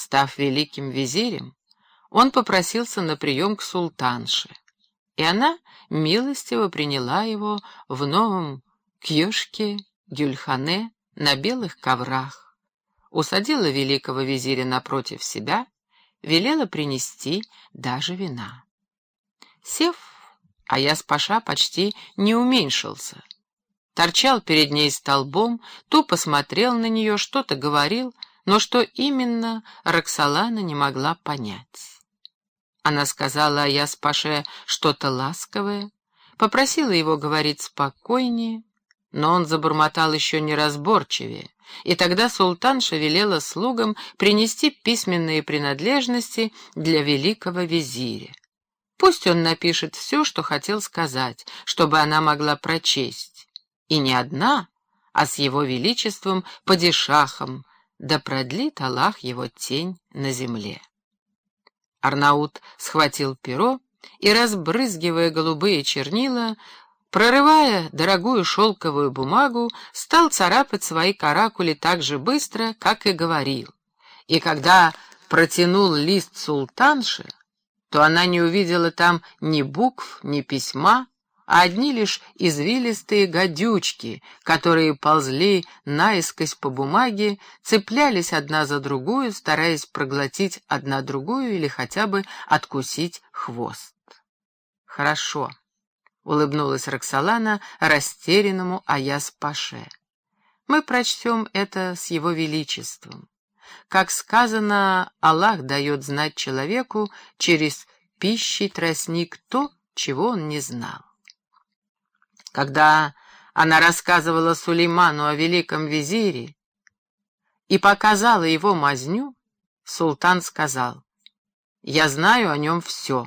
Став великим визирем, он попросился на прием к султанше, и она милостиво приняла его в новом кьёшке Гюльхане на белых коврах, усадила великого визиря напротив себя, велела принести даже вина. Сев, Аяс-паша почти не уменьшился. Торчал перед ней столбом, тупо смотрел на нее, что-то говорил, но что именно, Роксолана не могла понять. Она сказала Аяс-паше что-то ласковое, попросила его говорить спокойнее, но он забормотал еще неразборчивее, и тогда султанша велела слугам принести письменные принадлежности для великого визиря. Пусть он напишет все, что хотел сказать, чтобы она могла прочесть. И не одна, а с его величеством падишахом, да продлит Аллах его тень на земле. Арнаут схватил перо и, разбрызгивая голубые чернила, прорывая дорогую шелковую бумагу, стал царапать свои каракули так же быстро, как и говорил. И когда протянул лист султанши, то она не увидела там ни букв, ни письма, а одни лишь извилистые гадючки, которые ползли наискось по бумаге, цеплялись одна за другую, стараясь проглотить одна другую или хотя бы откусить хвост. «Хорошо», — улыбнулась Роксолана растерянному Аяс-Паше. «Мы прочтем это с его величеством. Как сказано, Аллах дает знать человеку через пищей тростник то, чего он не знал. Когда она рассказывала Сулейману о великом визире и показала его мазню, султан сказал, «Я знаю о нем все.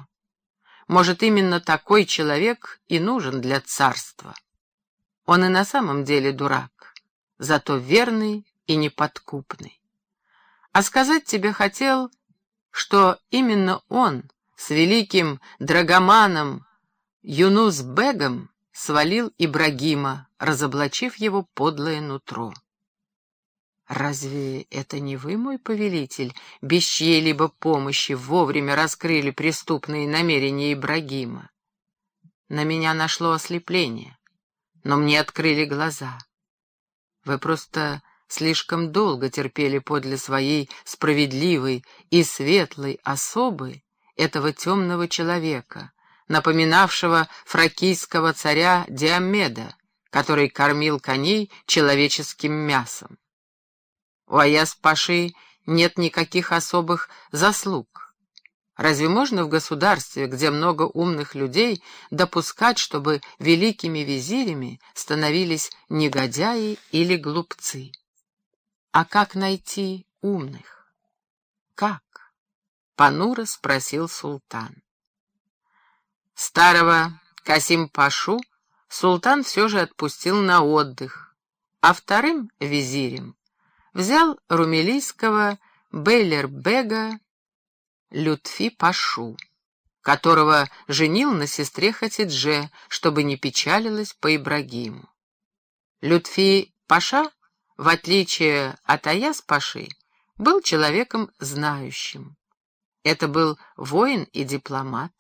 Может, именно такой человек и нужен для царства. Он и на самом деле дурак, зато верный и неподкупный. А сказать тебе хотел, что именно он с великим драгоманом Юнус-бегом свалил Ибрагима, разоблачив его подлое нутро. «Разве это не вы, мой повелитель, без чьей-либо помощи вовремя раскрыли преступные намерения Ибрагима? На меня нашло ослепление, но мне открыли глаза. Вы просто слишком долго терпели подле своей справедливой и светлой особы этого темного человека, напоминавшего фракийского царя Диомеда, который кормил коней человеческим мясом. У Аяс-Паши нет никаких особых заслуг. Разве можно в государстве, где много умных людей, допускать, чтобы великими визирями становились негодяи или глупцы? А как найти умных? Как? Панура спросил султан. Старого Касим-пашу султан все же отпустил на отдых, а вторым визирем взял румелийского Бейлер-бега Лютфи-пашу, которого женил на сестре Хатидже, чтобы не печалилась по Ибрагиму. Лютфи-паша в отличие от Аяс-Паши, был человеком знающим. Это был воин и дипломат,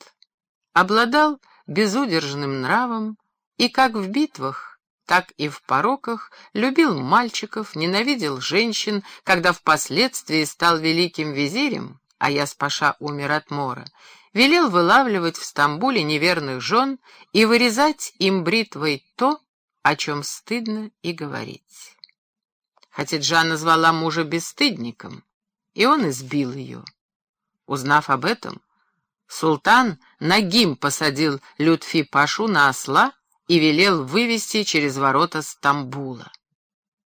обладал безудержным нравом и как в битвах, так и в пороках любил мальчиков, ненавидел женщин, когда впоследствии стал великим визирем, а Яс-Паша умер от мора, велел вылавливать в Стамбуле неверных жен и вырезать им бритвой то, о чем стыдно и говорить. Хатиджа назвала мужа бесстыдником, и он избил ее. Узнав об этом, султан Нагим посадил Лютфи Пашу на осла и велел вывести через ворота Стамбула.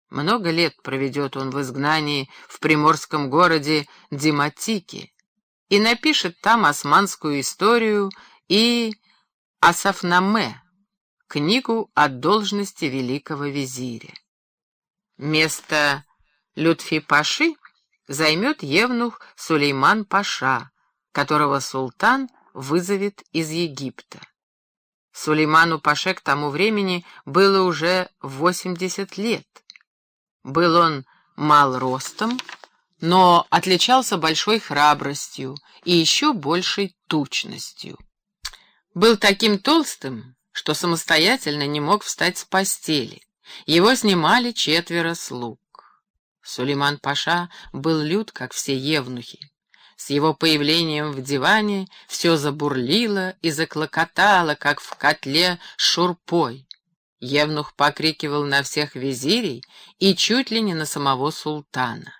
Много лет проведет он в изгнании в приморском городе Диматике и напишет там османскую историю и Асафнаме, книгу о должности великого визиря. Место Лютфи-паши займет евнух Сулейман-паша, которого султан вызовет из Египта. Сулейману-паше к тому времени было уже 80 лет. Был он мал ростом, но отличался большой храбростью и еще большей тучностью. Был таким толстым, что самостоятельно не мог встать с постели. Его снимали четверо слуг. Сулейман Паша был лют, как все евнухи. С его появлением в диване все забурлило и заклокотало, как в котле шурпой. Евнух покрикивал на всех визирей и чуть ли не на самого султана.